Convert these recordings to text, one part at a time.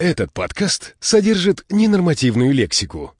Этот подкаст содержит ненормативную лексику.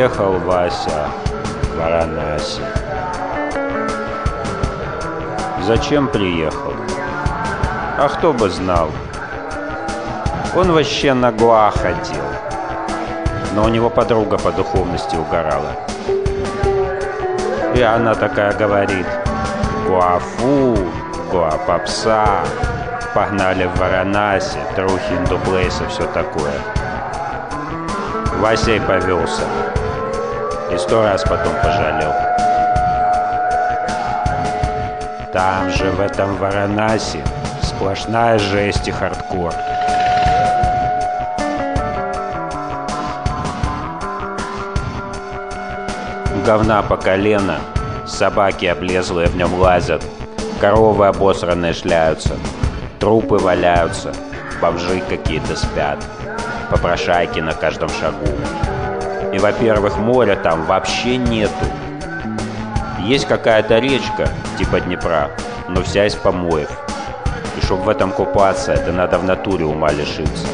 Приехал Вася в Варанаси. Зачем приехал? А кто бы знал? Он вообще на Гуа ходил. Но у него подруга по духовности угорала. И она такая говорит, Гуафу, Гуа-попса, погнали в Варанаси, трухи, индуплейсы, все такое. Вася и повелся. И сто раз потом пожалел. Там же, в этом Варанасе, сплошная жесть и хардкор. Говна по колено, собаки облезлые в нем лазят, коровы обосранные шляются, трупы валяются, бомжи какие-то спят попрошайки на каждом шагу. И, во-первых, моря там вообще нету. Есть какая-то речка, типа Днепра, но вся из помоев. И чтоб в этом купаться, это надо в натуре ума лишиться.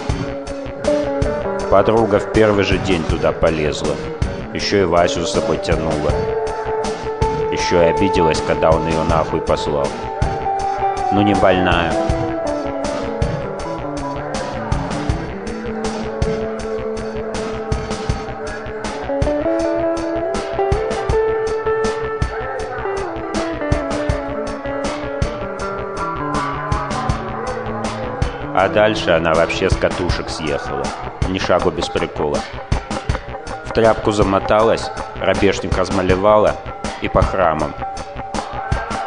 Подруга в первый же день туда полезла. Еще и Васю за собой тянула. Еще и обиделась, когда он ее нахуй послал. Ну не больная. А дальше она вообще с катушек съехала. Ни шагу без прикола. В тряпку замоталась, рабешник размалевала и по храмам.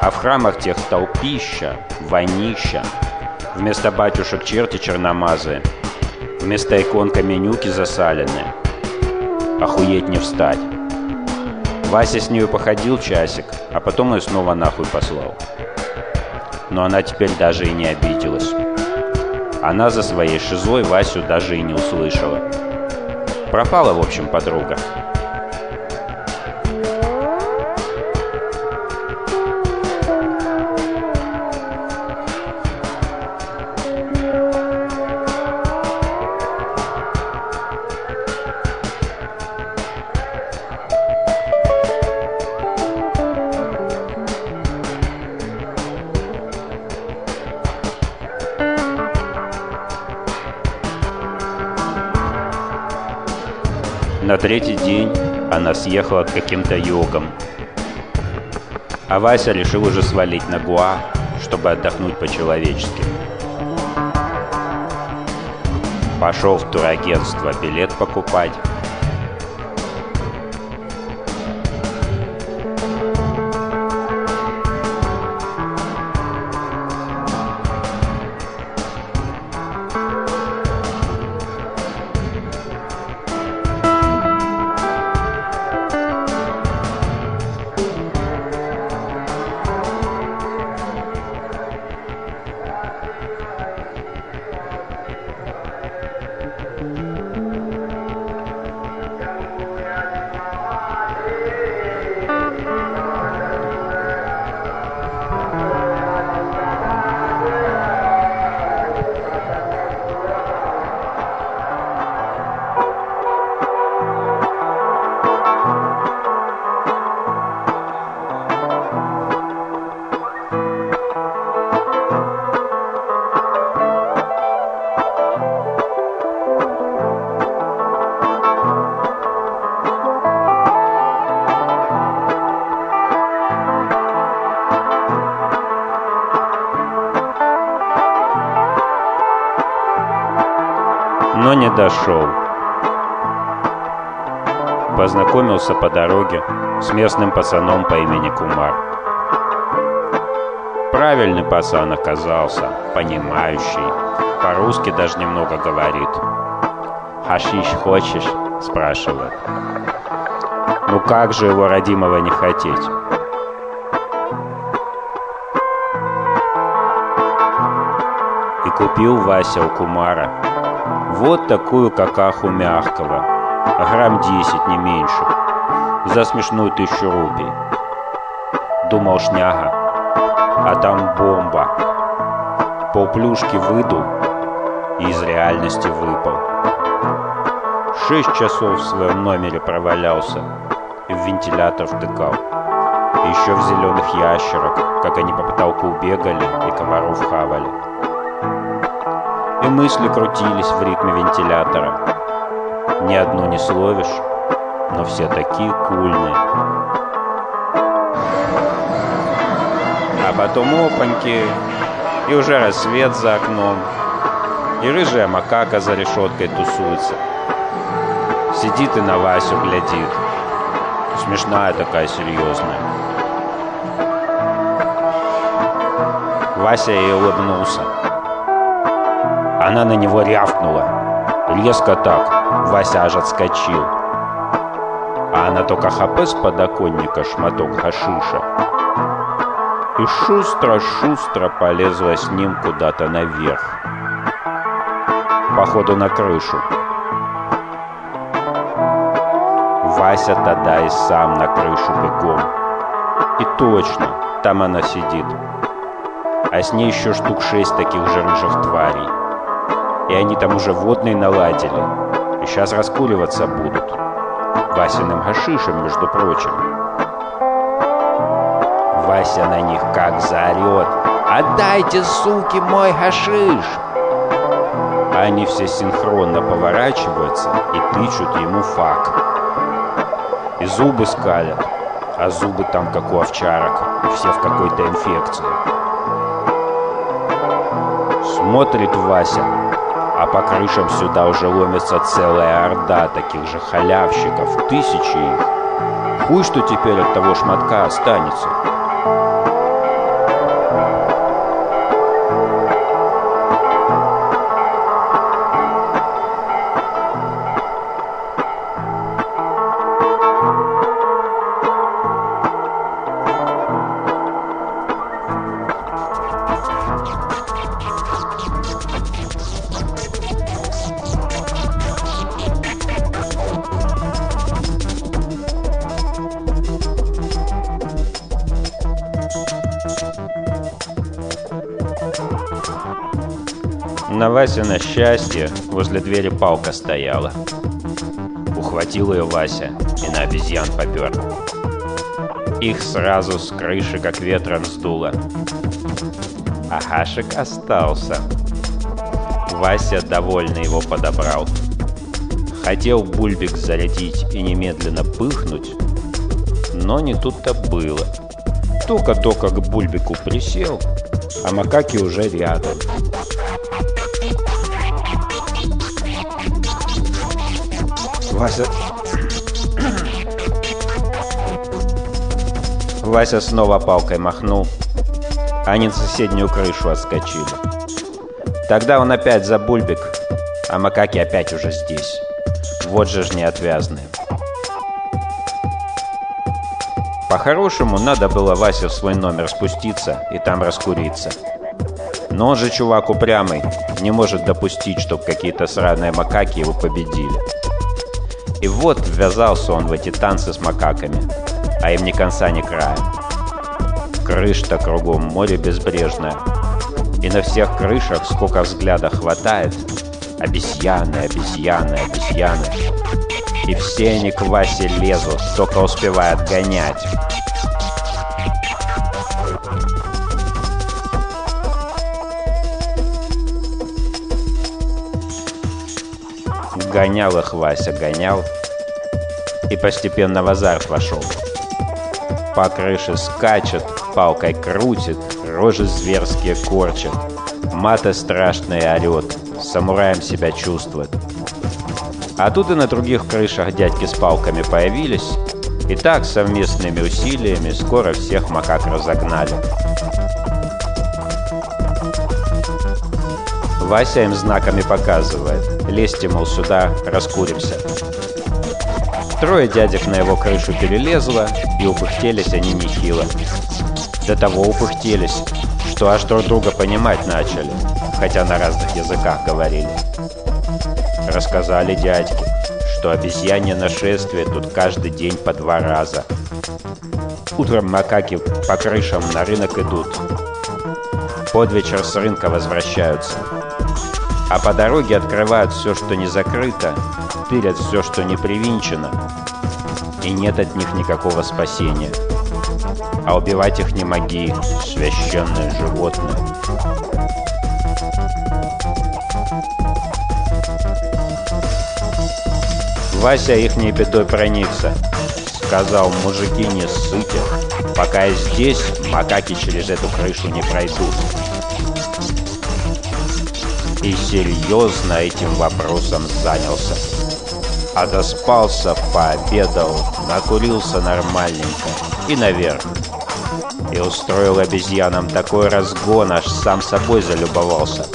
А в храмах тех толпища, вонища. Вместо батюшек черти черномазые. Вместо икон каменюки засаленные. Охуеть не встать. Вася с нею походил часик, а потом ее снова нахуй послал. Но она теперь даже и не обиделась. Она за своей шизой Васю даже и не услышала. Пропала, в общем, подруга. На третий день она съехала к каким-то йогам. А Вася решил уже свалить на Гуа, чтобы отдохнуть по-человечески. Пошел в турагентство билет покупать. Дошел. Познакомился по дороге с местным пацаном по имени Кумар. Правильный пацан оказался, понимающий. По-русски даже немного говорит. «Хашиш хочешь?» – спрашивает. Ну как же его родимого не хотеть? И купил Вася у Кумара вот такую какаху мягкого, грамм десять, не меньше, за смешную тысячу рупий. Думал шняга, а там бомба. Полплюшки выдул и из реальности выпал. Шесть часов в своем номере провалялся и в вентилятор втыкал. И еще в зеленых ящерок, как они по потолку бегали и комаров хавали. И мысли крутились в ритме вентилятора. Ни одну не словишь, но все такие кульные. А потом опаньки, и уже рассвет за окном, и рыжая макака за решеткой тусуется. Сидит и на Васю глядит. Смешная такая, серьезная. Вася ей улыбнулся. Она на него рявкнула. Резко так. Вася аж отскочил. А она только хапе с подоконника шматок хашиша. И шустро-шустро полезла с ним куда-то наверх. Походу на крышу. Вася тогда и сам на крышу бегом. И точно, там она сидит. А с ней еще штук шесть таких же рыжих тварей. И они там уже водные наладили. И сейчас раскуриваться будут. Васиным гашишем, между прочим. Вася на них как заорет. «Отдайте, суки, мой гашиш!» Они все синхронно поворачиваются и тычут ему фак. И зубы скалят, а зубы там как у овчарок, и все в какой-то инфекции. Смотрит Вася, а по крышам сюда уже ломится целая орда таких же халявщиков, тысячи их. Хуй, что теперь от того шматка останется. На Васе на счастье возле двери палка стояла. Ухватил ее Вася и на обезьян попер. Их сразу с крыши как ветром сдуло. А Хашек остался. Вася довольно его подобрал. Хотел бульбик зарядить и немедленно пыхнуть, но не тут-то было. Только-только к бульбику присел, а макаки уже рядом. Вася... Вася снова палкой махнул. Они на соседнюю крышу отскочили. Тогда он опять за бульбик, а макаки опять уже здесь. Вот же ж неотвязные. По-хорошему, надо было Васе в свой номер спуститься и там раскуриться. Но он же чувак упрямый, не может допустить, чтобы какие-то сраные макаки его победили. И вот ввязался он в эти танцы с макаками, а им ни конца, ни края. Крыш-то кругом море безбрежное, и на всех крышах, сколько взгляда хватает, обезьяны, обезьяны, обезьяны. И все они к Васе лезут, только успевают гонять. Гонял их Вася, гонял. И постепенно в азарт вошел. По крыше скачет, палкой крутит, рожи зверские корчит. Маты страшные орет, самураем себя чувствует. А тут и на других крышах дядьки с палками появились, и так совместными усилиями скоро всех макак разогнали. Вася им знаками показывает. Лезьте, мол, сюда, раскуримся. Трое дядек на его крышу перелезло, и упыхтелись они нехило. До того упыхтелись, что аж друг друга понимать начали, хотя на разных языках говорили. Рассказали дядьки, что обезьянье нашествие тут каждый день по два раза. Утром макаки по крышам на рынок идут. Под вечер с рынка возвращаются. А по дороге открывают все, что не закрыто, тырят все, что не привинчено. И нет от них никакого спасения. А убивать их не моги, священное животное. Вася ихней бедой проникся. Сказал, мужики не ссыте. Пока я здесь, макаки через эту крышу не пройдут. И серьезно этим вопросом занялся. Отоспался, пообедал, накурился нормальненько и наверх. И устроил обезьянам такой разгон, аж сам собой залюбовался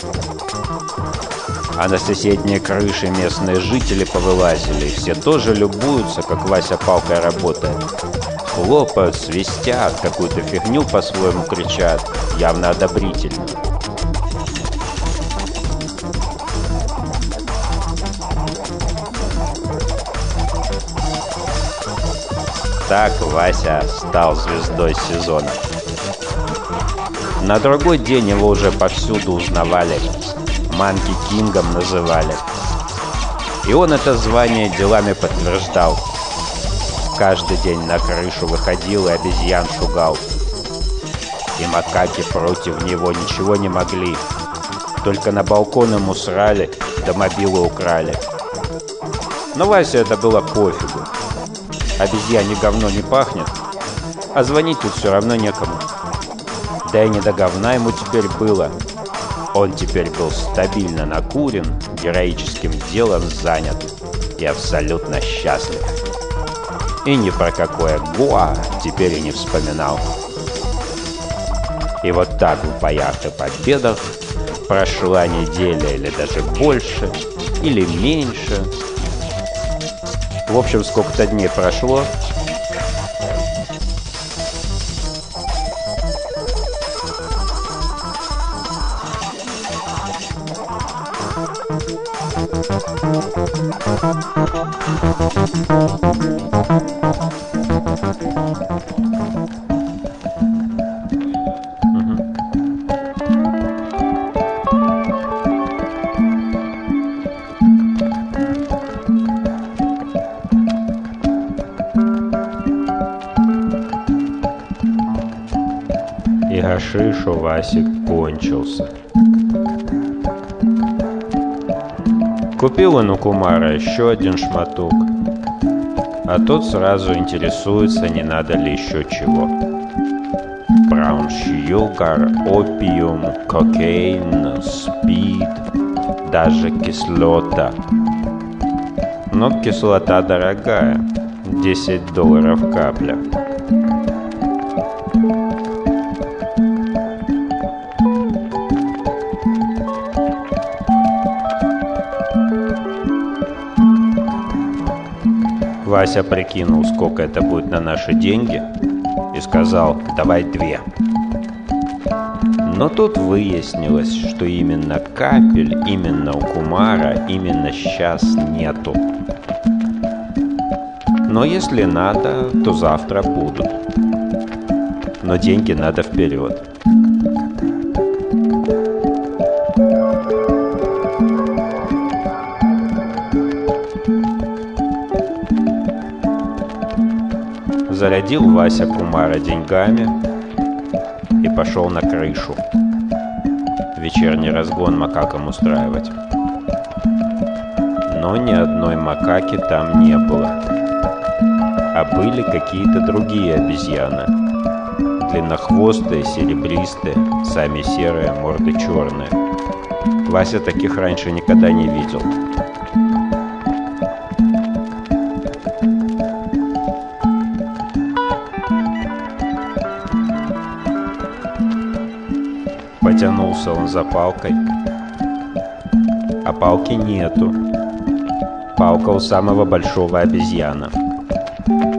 а на соседние крыши местные жители повылазили. Все тоже любуются, как Вася палкой работает. Хлопают, свистят, какую-то фигню по-своему кричат, явно одобрительно. Так Вася стал звездой сезона. На другой день его уже повсюду узнавали. Манки Кингом называли. И он это звание делами подтверждал. Каждый день на крышу выходил и обезьян шугал. И макаки против него ничего не могли. Только на балкон ему срали, да мобилу украли. Но Васе это было пофигу. Обезьяне говно не пахнет, а звонить тут все равно некому. Да и не до говна ему теперь было. Он теперь был стабильно накурен, героическим делом занят и абсолютно счастлив. И ни про какое Гоа теперь и не вспоминал. И вот так в боях и победах прошла неделя или даже больше, или меньше. В общем, сколько-то дней прошло, и гашиш у Васи кончился. Купил он у Кумара еще один шматок, а тот сразу интересуется, не надо ли еще чего. Браун шьюгар, опиум, кокейн, спид, даже кислота. Но кислота дорогая, 10 долларов капля. Вася прикинул, сколько это будет на наши деньги, и сказал, давай две. Но тут выяснилось, что именно капель, именно у Кумара, именно сейчас нету. Но если надо, то завтра будут. Но деньги надо вперед. Зарядил Вася Кумара деньгами и пошел на крышу. Вечерний разгон макакам устраивать. Но ни одной макаки там не было. А были какие-то другие обезьяны. Длиннохвостые, серебристые, сами серые, морды черные. Вася таких раньше никогда не видел. Потянулся он за палкой, а палки нету. Палка у самого большого обезьяна.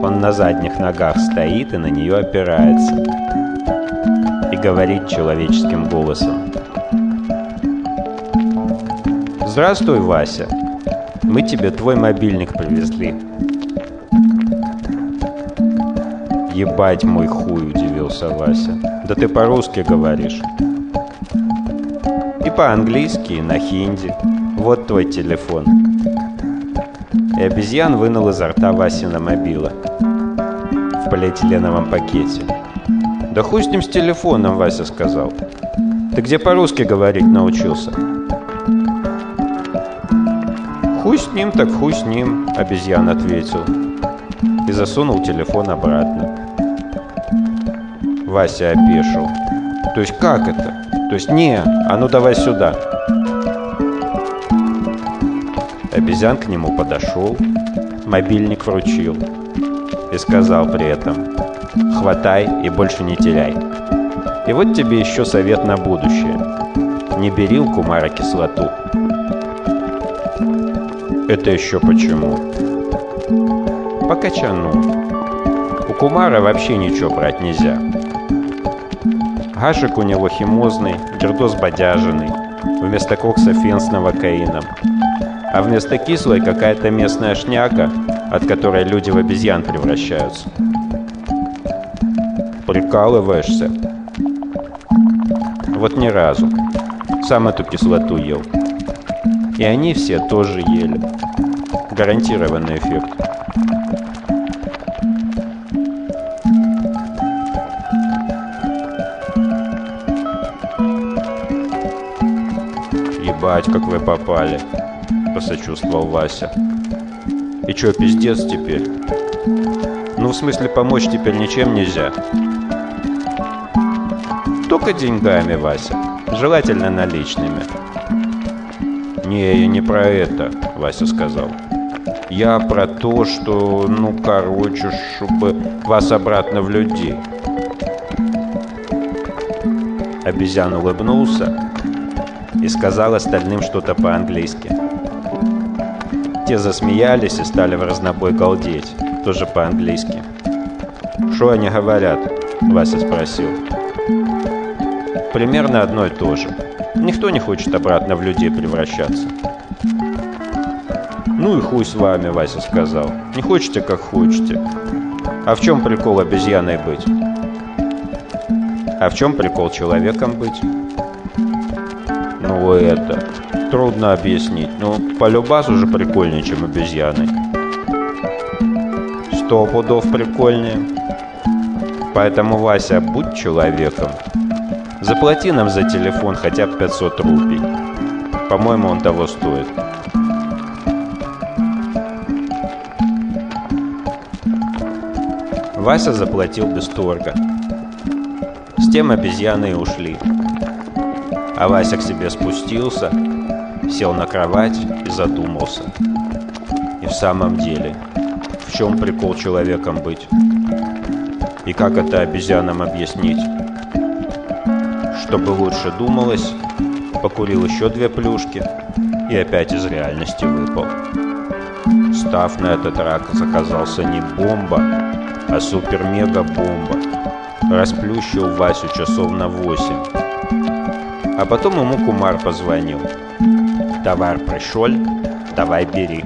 Он на задних ногах стоит и на нее опирается. И говорит человеческим голосом. «Здравствуй, Вася. Мы тебе твой мобильник привезли». «Ебать мой хуй!» – удивился Вася. «Да ты по-русски говоришь». «И по-английски, и на хинди. Вот твой телефон». И обезьян вынул изо рта Васина мобила в полиэтиленовом пакете. «Да хуй с ним с телефоном», — Вася сказал. «Ты где по-русски говорить научился?» «Хуй с ним, так хуй с ним», — обезьян ответил. И засунул телефон обратно. Вася опешил. «То есть как это? То есть не, а ну давай сюда». Обезьян к нему подошел, мобильник вручил и сказал при этом «Хватай и больше не теряй». И вот тебе еще совет на будущее. Не бери у кумара кислоту. Это еще почему? По качану. У кумара вообще ничего брать нельзя. Гашек у него химозный, гердоз бодяженный, вместо кокса фен с новокаином. А вместо кислой какая-то местная шняка, от которой люди в обезьян превращаются. Прикалываешься? Вот ни разу. Сам эту кислоту ел. И они все тоже ели. Гарантированный эффект. «Ебать, как вы попали!» — посочувствовал Вася. «И чё, пиздец теперь?» «Ну, в смысле, помочь теперь ничем нельзя?» «Только деньгами, Вася. Желательно наличными». «Не, я не про это», — Вася сказал. «Я про то, что, ну, короче, чтобы вас обратно в людей». Обезьян улыбнулся и сказал остальным что-то по-английски. Те засмеялись и стали в разнобой галдеть, тоже по-английски. «Что они говорят?» — Вася спросил. «Примерно одно и то же. Никто не хочет обратно в людей превращаться». «Ну и хуй с вами», — Вася сказал. «Не хочете, как хочете. А в чем прикол обезьяной быть?» «А в чем прикол человеком быть?» Ну это... Трудно объяснить. Ну, полюбас уже прикольнее, чем обезьяны. Сто пудов прикольнее. Поэтому, Вася, будь человеком. Заплати нам за телефон хотя бы 500 рупий. По-моему, он того стоит. Вася заплатил без торга. С тем обезьяны и ушли. А Вася к себе спустился, сел на кровать и задумался. И в самом деле, в чем прикол человеком быть? И как это обезьянам объяснить? Чтобы лучше думалось, покурил еще две плюшки и опять из реальности выпал. Став на этот рак оказался не бомба, а супер-мега-бомба. Расплющил Васю часов на восемь. А потом ему Кумар позвонил. «Товар пришел, давай бери».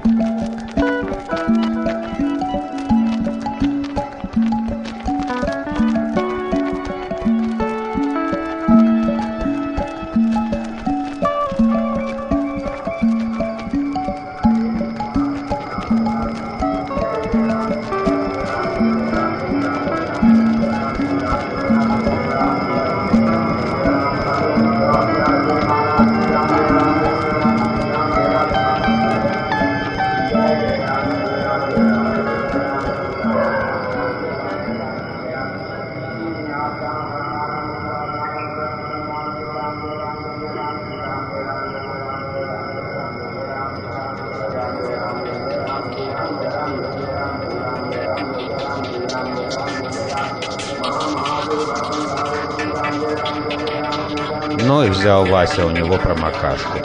Вася у него промокашку.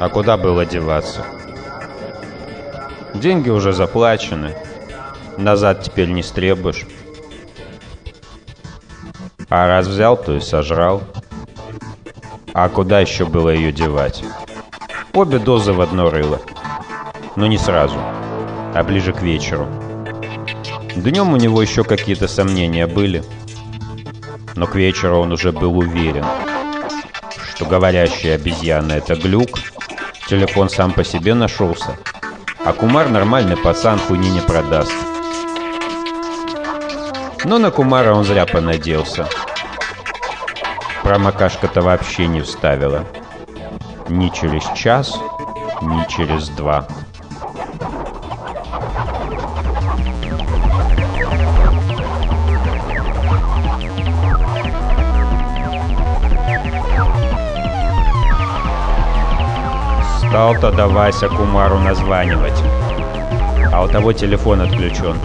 А куда было деваться? Деньги уже заплачены. Назад теперь не стребуешь. А раз взял, то и сожрал. А куда еще было ее девать? Обе дозы в одно рыло. Но не сразу, а ближе к вечеру. Днем у него еще какие-то сомнения были. Но к вечеру он уже был уверен, что говорящая обезьяна — это глюк, телефон сам по себе нашелся, а Кумар нормальный пацан хуйни не продаст. Но на Кумара он зря понадеялся. Промокашка-то вообще не вставила. Ни через час, ни через два. Стал тогда Вася Кумару названивать. А у того телефон отключен.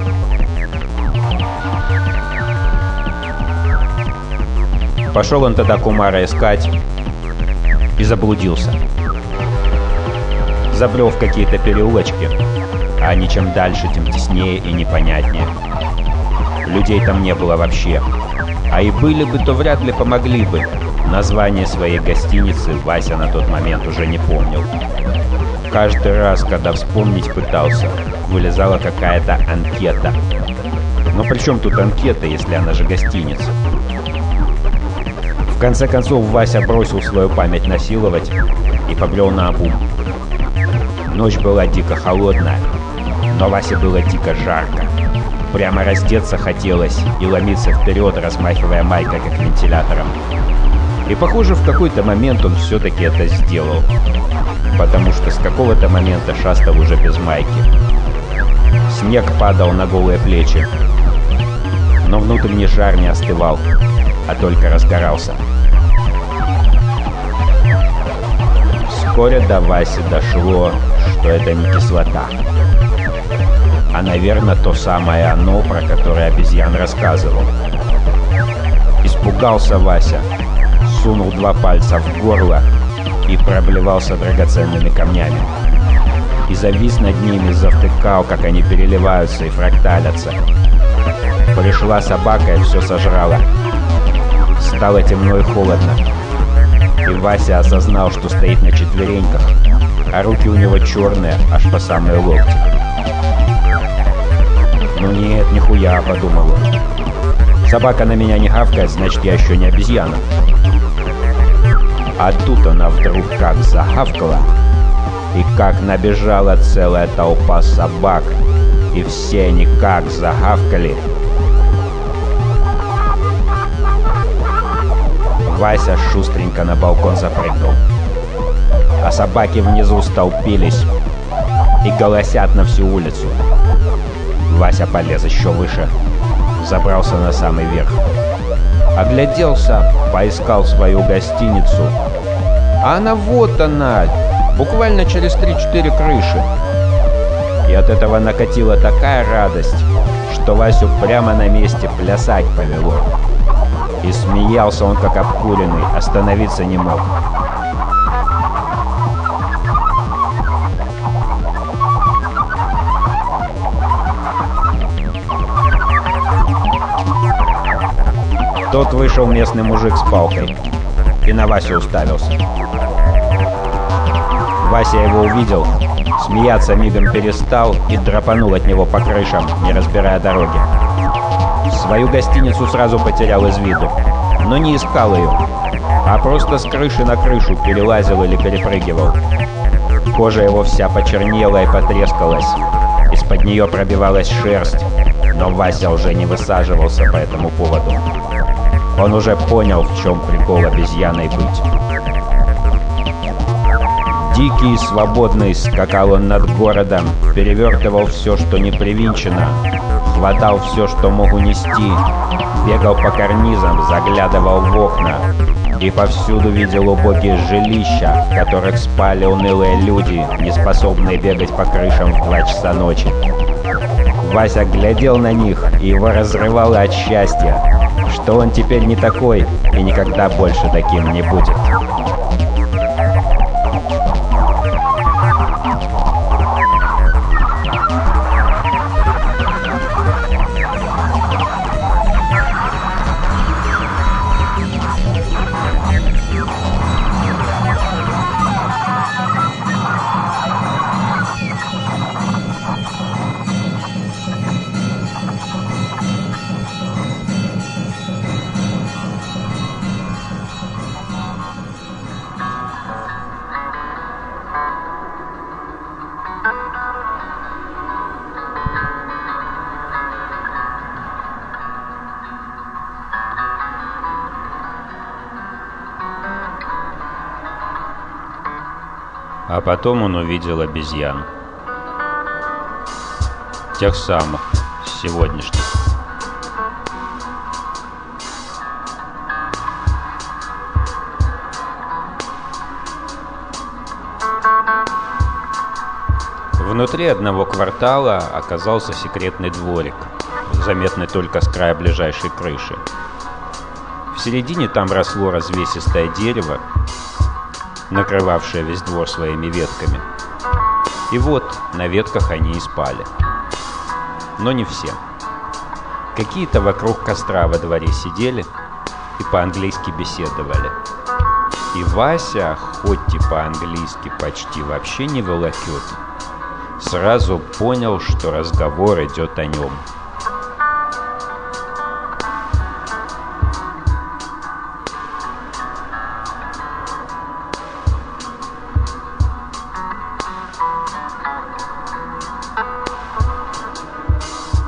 Пошел он тогда Кумара искать и заблудился. Забрел в какие-то переулочки, а они чем дальше, тем теснее и непонятнее. Людей там не было вообще. А и были бы, то вряд ли помогли бы. Название своей гостиницы Вася на тот момент уже не помнил. Каждый раз, когда вспомнить пытался, вылезала какая-то анкета. Но при чем тут анкета, если она же гостиница? В конце концов, Вася бросил свою память насиловать и побрел на обум. Ночь была дико холодная, но Васе было дико жарко. Прямо раздеться хотелось и ломиться вперед, размахивая майкой, как вентилятором. И, похоже, в какой-то момент он все-таки это сделал. Потому что с какого-то момента шастал уже без майки. Снег падал на голые плечи. Но внутренний жар не остывал, а только разгорался. Вскоре до Васи дошло, что это не кислота. А, наверное, то самое оно, про которое обезьян рассказывал. Испугался Вася, сунул два пальца в горло и проблевался драгоценными камнями. И завис над ними, завтыкал, как они переливаются и фракталятся. Пришла собака и все сожрала. Стало темно и холодно. И Вася осознал, что стоит на четвереньках, а руки у него черные, аж по самые локти. «Ну нет, нихуя», — подумал он. «Собака на меня не гавкает, значит, я еще не обезьяна». А тут она вдруг как загавкала, и как набежала целая толпа собак, и все они как загавкали. Вася шустренько на балкон запрыгнул. А собаки внизу столпились и голосят на всю улицу. Вася полез еще выше, забрался на самый верх. Огляделся, поискал свою гостиницу. А она вот она, буквально через 3-4 крыши. И от этого накатила такая радость, что Васю прямо на месте плясать повело. И смеялся он как обкуренный, остановиться не мог. Тот вышел местный мужик с палкой и на Васю уставился. Вася его увидел, смеяться мигом перестал и драпанул от него по крышам, не разбирая дороги. Свою гостиницу сразу потерял из виду, но не искал ее, а просто с крыши на крышу перелазил или перепрыгивал. Кожа его вся почернела и потрескалась, из-под нее пробивалась шерсть, но Вася уже не высаживался по этому поводу. Он уже понял, в чем прикол обезьяной быть. Дикий свободный скакал он над городом, перевертывал все, что не привинчено, хватал все, что мог унести, бегал по карнизам, заглядывал в окна и повсюду видел убогие жилища, в которых спали унылые люди, не способные бегать по крышам в два часа ночи. Вася глядел на них, и его разрывало от счастья, что он теперь не такой и никогда больше таким не будет. А потом он увидел обезьян. Тех самых, сегодняшних. Внутри одного квартала оказался секретный дворик, заметный только с края ближайшей крыши. В середине там росло развесистое дерево, накрывавшее весь двор своими ветками. И вот на ветках они и спали. Но не все. Какие-то вокруг костра во дворе сидели и по-английски беседовали. И Вася, хоть и по-английски почти вообще не волокет, сразу понял, что разговор идет о нем.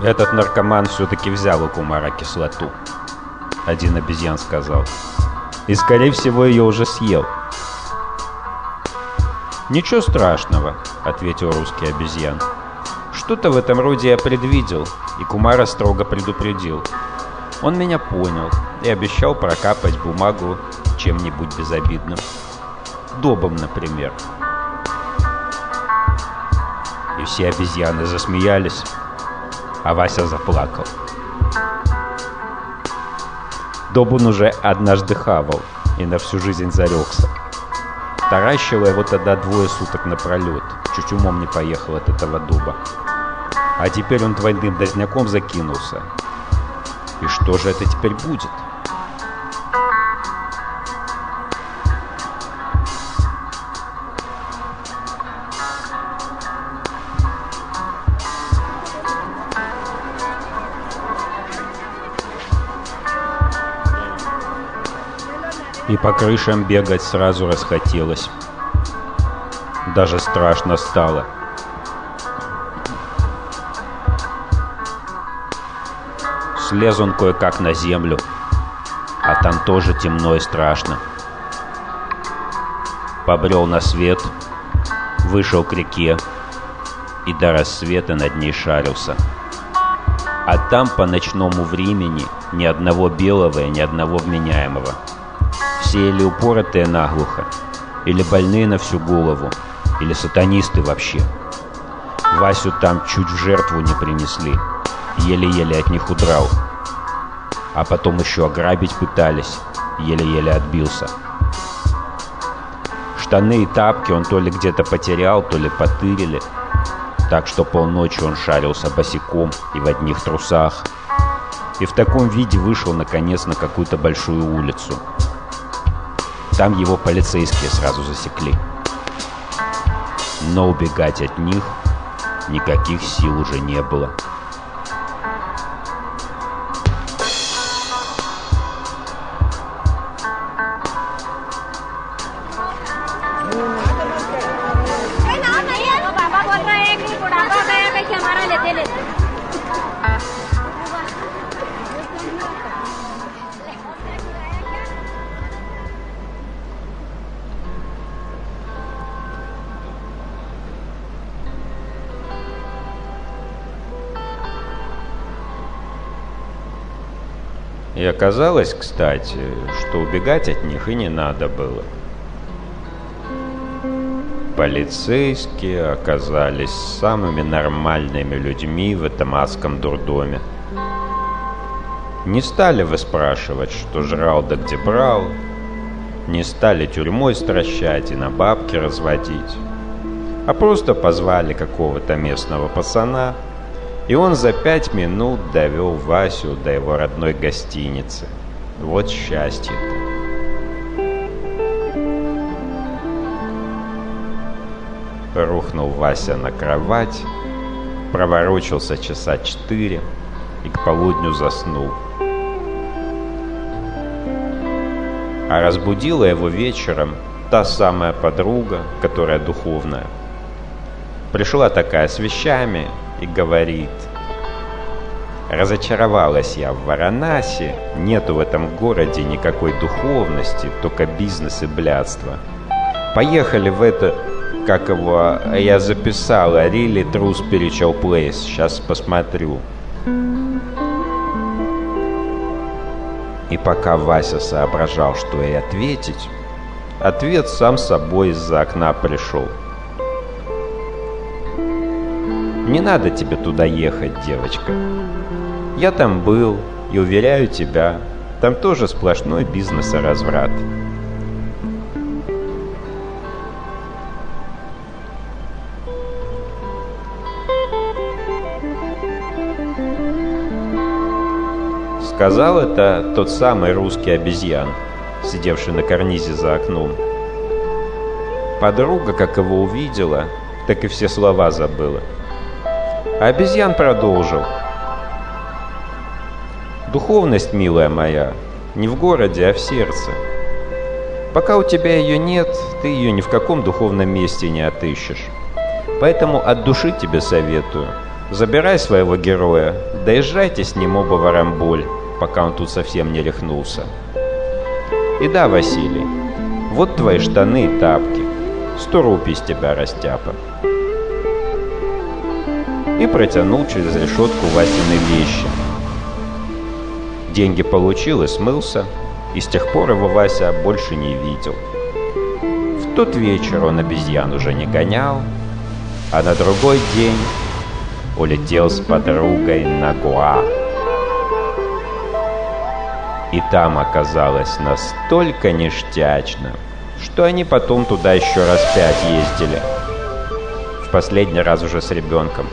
Этот наркоман все-таки взял у Кумара кислоту. Один обезьян сказал. И, скорее всего, ее уже съел. «Ничего страшного», — ответил русский обезьян. «Что-то в этом роде я предвидел, и Кумара строго предупредил. Он меня понял и обещал прокапать бумагу чем-нибудь безобидным. Добом, например». И все обезьяны засмеялись а Вася заплакал. Добун уже однажды хавал и на всю жизнь зарекся. Таращило его тогда двое суток напролет, чуть умом не поехал от этого дуба. А теперь он двойным дозняком закинулся. И что же это теперь будет? И по крышам бегать сразу расхотелось. Даже страшно стало. Слез он кое-как на землю, а там тоже темно и страшно. Побрел на свет, вышел к реке и до рассвета над ней шарился. А там по ночному времени ни одного белого и ни одного вменяемого все или упоротые наглухо, или больные на всю голову, или сатанисты вообще. Васю там чуть в жертву не принесли, еле-еле от них удрал. А потом еще ограбить пытались, еле-еле отбился. Штаны и тапки он то ли где-то потерял, то ли потырили, так что полночи он шарился босиком и в одних трусах. И в таком виде вышел, наконец, на какую-то большую улицу – там его полицейские сразу засекли. Но убегать от них никаких сил уже не было. Оказалось, кстати, что убегать от них и не надо было. Полицейские оказались самыми нормальными людьми в этом адском дурдоме. Не стали выспрашивать, что жрал да где брал, не стали тюрьмой стращать и на бабки разводить, а просто позвали какого-то местного пацана – и он за пять минут довел Васю до его родной гостиницы. Вот счастье-то. Рухнул Вася на кровать, проворочился часа четыре и к полудню заснул. А разбудила его вечером та самая подруга, которая духовная. Пришла такая с вещами, и говорит, «Разочаровалась я в Варанасе, нету в этом городе никакой духовности, только бизнес и блядство. Поехали в это как его, я записала, Really True Spiritual Place. Сейчас посмотрю. И пока Вася соображал, что и ответить, ответ сам собой из-за окна пришел. Не надо тебе туда ехать, девочка. Я там был, и уверяю тебя, там тоже сплошной бизнес и разврат. Сказал это тот самый русский обезьян, сидевший на карнизе за окном. Подруга, как его увидела, так и все слова забыла. Обезьян продолжил. «Духовность, милая моя, не в городе, а в сердце. Пока у тебя ее нет, ты ее ни в каком духовном месте не отыщешь. Поэтому от души тебе советую. Забирай своего героя, доезжайте с ним оба в Арамболь, пока он тут совсем не рехнулся. И да, Василий, вот твои штаны и тапки. Сто рупий с тебя, растяпа. И протянул через решетку Васины вещи. Деньги получил и смылся, и с тех пор его Вася больше не видел. В тот вечер он обезьян уже не гонял, а на другой день улетел с подругой на Гуа. И там оказалось настолько ништячно, что они потом туда еще раз пять ездили. В последний раз уже с ребенком.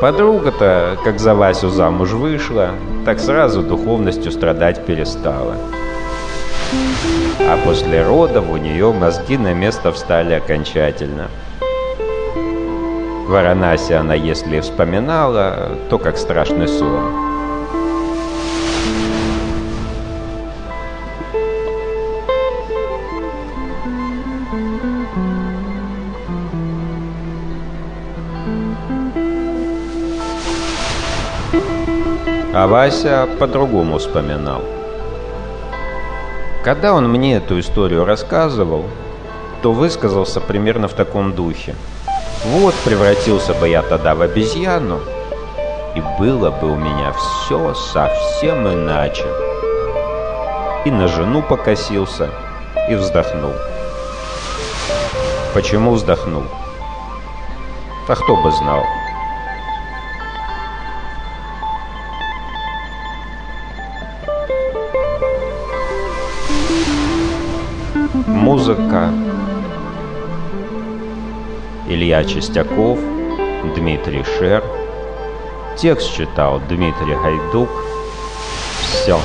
Подруга-то, как за Васю замуж вышла, так сразу духовностью страдать перестала. А после родов у нее мозги на место встали окончательно. Варанаси она, если вспоминала, то как страшный сон. А Вася по-другому вспоминал. Когда он мне эту историю рассказывал, то высказался примерно в таком духе. Вот превратился бы я тогда в обезьяну, и было бы у меня все совсем иначе. И на жену покосился, и вздохнул. Почему вздохнул? А кто бы знал. Музыка. Илья Чистяков, Дмитрий Шер. Текст читал Дмитрий Гайдук. Все.